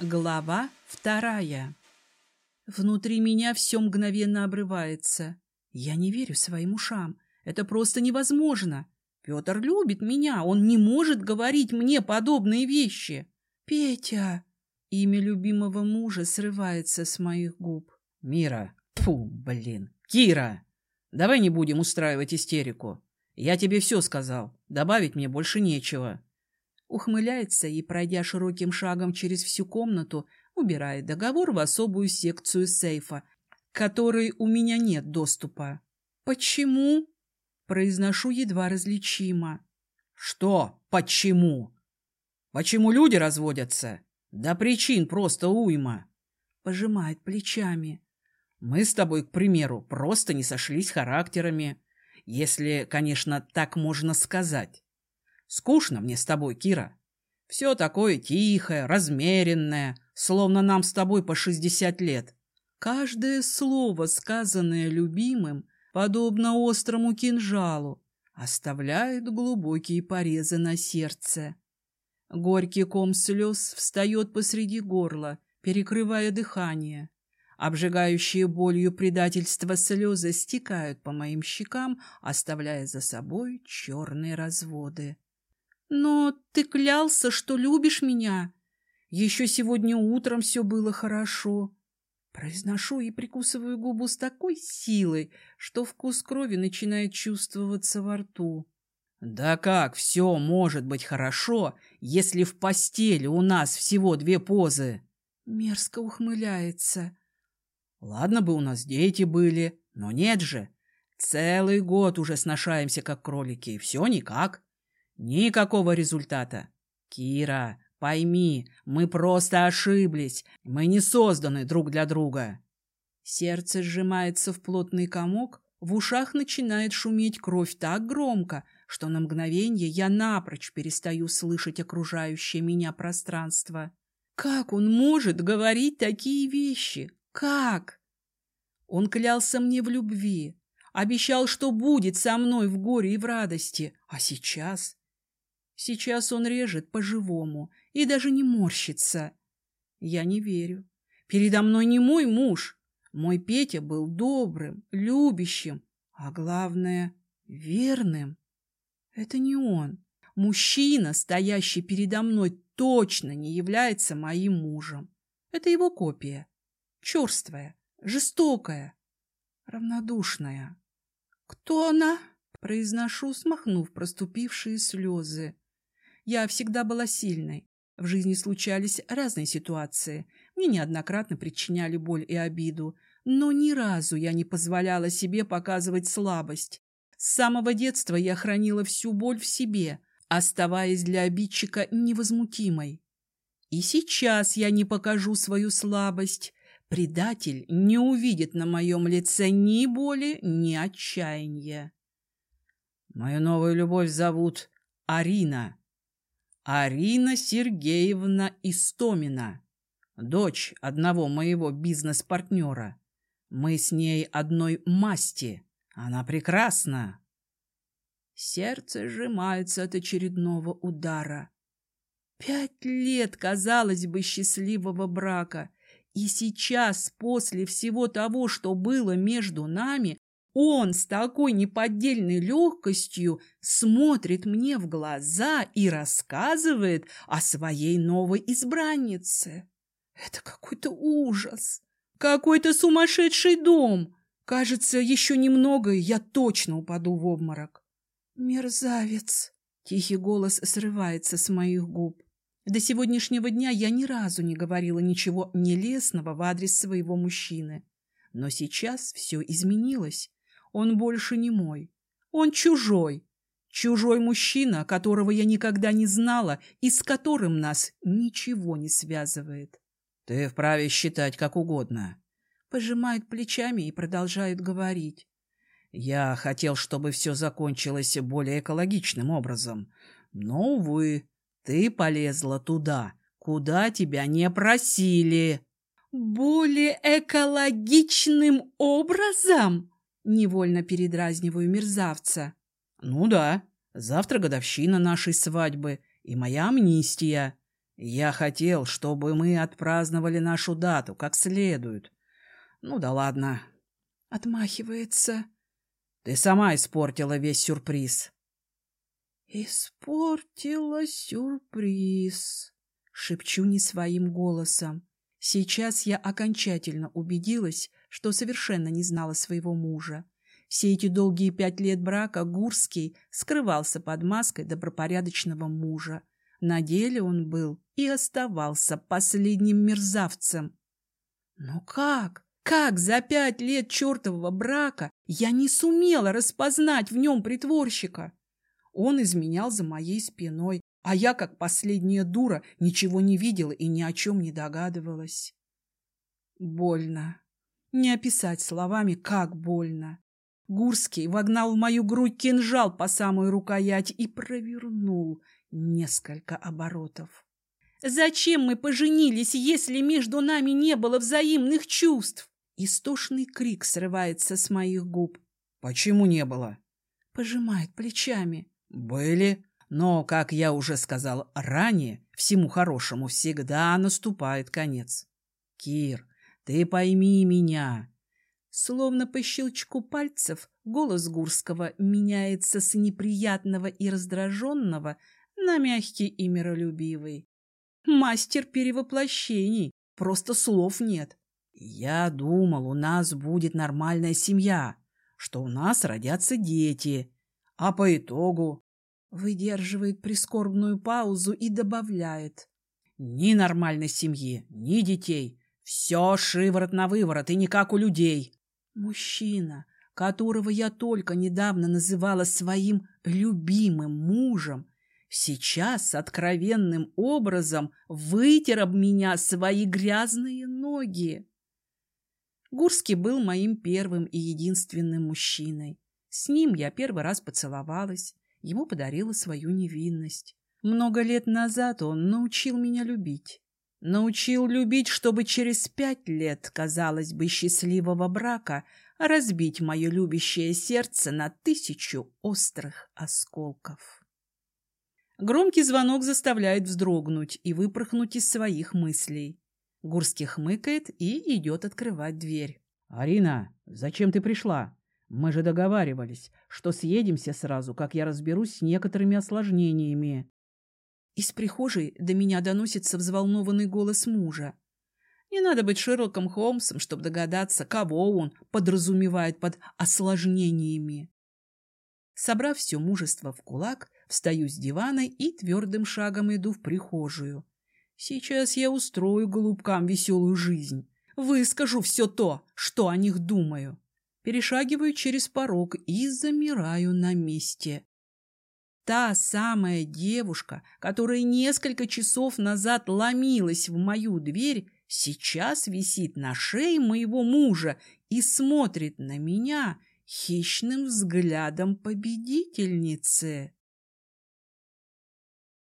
Глава вторая. Внутри меня все мгновенно обрывается. Я не верю своим ушам. Это просто невозможно. Петр любит меня. Он не может говорить мне подобные вещи. Петя. Имя любимого мужа срывается с моих губ. Мира. Фу, блин. Кира. Давай не будем устраивать истерику. Я тебе все сказал. Добавить мне больше нечего ухмыляется и, пройдя широким шагом через всю комнату, убирает договор в особую секцию сейфа, к которой у меня нет доступа. «Почему?» – произношу едва различимо. «Что «почему»? Почему люди разводятся? Да причин просто уйма!» – пожимает плечами. «Мы с тобой, к примеру, просто не сошлись характерами, если, конечно, так можно сказать. Скучно мне с тобой, Кира. Все такое тихое, размеренное, словно нам с тобой по шестьдесят лет. Каждое слово, сказанное любимым, подобно острому кинжалу, оставляет глубокие порезы на сердце. Горький ком слез встает посреди горла, перекрывая дыхание. Обжигающие болью предательства слезы стекают по моим щекам, оставляя за собой черные разводы. Но ты клялся, что любишь меня. Еще сегодня утром все было хорошо. Произношу и прикусываю губу с такой силой, что вкус крови начинает чувствоваться во рту. Да как все может быть хорошо, если в постели у нас всего две позы? Мерзко ухмыляется. Ладно бы у нас дети были, но нет же. Целый год уже сношаемся, как кролики, и все никак. Никакого результата. Кира, пойми, мы просто ошиблись. Мы не созданы друг для друга. Сердце сжимается в плотный комок, в ушах начинает шуметь кровь так громко, что на мгновение я напрочь перестаю слышать окружающее меня пространство. Как он может говорить такие вещи? Как? Он клялся мне в любви, обещал, что будет со мной в горе и в радости, а сейчас Сейчас он режет по-живому и даже не морщится. Я не верю. Передо мной не мой муж. Мой Петя был добрым, любящим, а главное — верным. Это не он. Мужчина, стоящий передо мной, точно не является моим мужем. Это его копия. Черствая, жестокая, равнодушная. «Кто она?» — произношу, смахнув проступившие слезы. Я всегда была сильной. В жизни случались разные ситуации. Мне неоднократно причиняли боль и обиду. Но ни разу я не позволяла себе показывать слабость. С самого детства я хранила всю боль в себе, оставаясь для обидчика невозмутимой. И сейчас я не покажу свою слабость. Предатель не увидит на моем лице ни боли, ни отчаяния. Мою новую любовь зовут Арина. Арина Сергеевна Истомина, дочь одного моего бизнес-партнера. Мы с ней одной масти. Она прекрасна. Сердце сжимается от очередного удара. Пять лет, казалось бы, счастливого брака. И сейчас, после всего того, что было между нами, он с такой неподдельной легкостью смотрит мне в глаза и рассказывает о своей новой избраннице. Это какой-то ужас, какой-то сумасшедший дом. Кажется, еще немного, и я точно упаду в обморок. Мерзавец! Тихий голос срывается с моих губ. До сегодняшнего дня я ни разу не говорила ничего нелестного в адрес своего мужчины. Но сейчас все изменилось. Он больше не мой. Он чужой. Чужой мужчина, которого я никогда не знала и с которым нас ничего не связывает. Ты вправе считать как угодно. Пожимает плечами и продолжает говорить. Я хотел, чтобы все закончилось более экологичным образом. Но, увы, ты полезла туда, куда тебя не просили. Более экологичным образом? Невольно передразниваю мерзавца. Ну да, завтра годовщина нашей свадьбы и моя амнистия. Я хотел, чтобы мы отпраздновали нашу дату как следует. Ну да ладно. Отмахивается. Ты сама испортила весь сюрприз. Испортила сюрприз. Шепчу не своим голосом. Сейчас я окончательно убедилась, что совершенно не знала своего мужа. Все эти долгие пять лет брака Гурский скрывался под маской добропорядочного мужа. На деле он был и оставался последним мерзавцем. Но как? Как за пять лет чертового брака я не сумела распознать в нем притворщика? Он изменял за моей спиной, а я, как последняя дура, ничего не видела и ни о чем не догадывалась. Больно. Не описать словами, как больно. Гурский вогнал в мою грудь кинжал по самую рукоять и провернул несколько оборотов. «Зачем мы поженились, если между нами не было взаимных чувств?» Истошный крик срывается с моих губ. «Почему не было?» Пожимает плечами. «Были, но, как я уже сказал ранее, всему хорошему всегда наступает конец. Кир, ты пойми меня, Словно по щелчку пальцев голос Гурского меняется с неприятного и раздраженного на мягкий и миролюбивый. Мастер перевоплощений, просто слов нет. Я думал, у нас будет нормальная семья, что у нас родятся дети, а по итогу... Выдерживает прискорбную паузу и добавляет. Ни нормальной семьи, ни детей. Все шиворот на выворот и не как у людей. Мужчина, которого я только недавно называла своим любимым мужем, сейчас откровенным образом вытер об меня свои грязные ноги. Гурский был моим первым и единственным мужчиной. С ним я первый раз поцеловалась, ему подарила свою невинность. Много лет назад он научил меня любить. Научил любить, чтобы через пять лет, казалось бы, счастливого брака разбить мое любящее сердце на тысячу острых осколков. Громкий звонок заставляет вздрогнуть и выпорхнуть из своих мыслей. Гурский хмыкает и идет открывать дверь. «Арина, зачем ты пришла? Мы же договаривались, что съедемся сразу, как я разберусь с некоторыми осложнениями». Из прихожей до меня доносится взволнованный голос мужа. Не надо быть Шерлоком Холмсом, чтобы догадаться, кого он подразумевает под осложнениями. Собрав все мужество в кулак, встаю с дивана и твердым шагом иду в прихожую. Сейчас я устрою голубкам веселую жизнь. Выскажу все то, что о них думаю. Перешагиваю через порог и замираю на месте. Та самая девушка, которая несколько часов назад ломилась в мою дверь, сейчас висит на шее моего мужа и смотрит на меня хищным взглядом победительницы.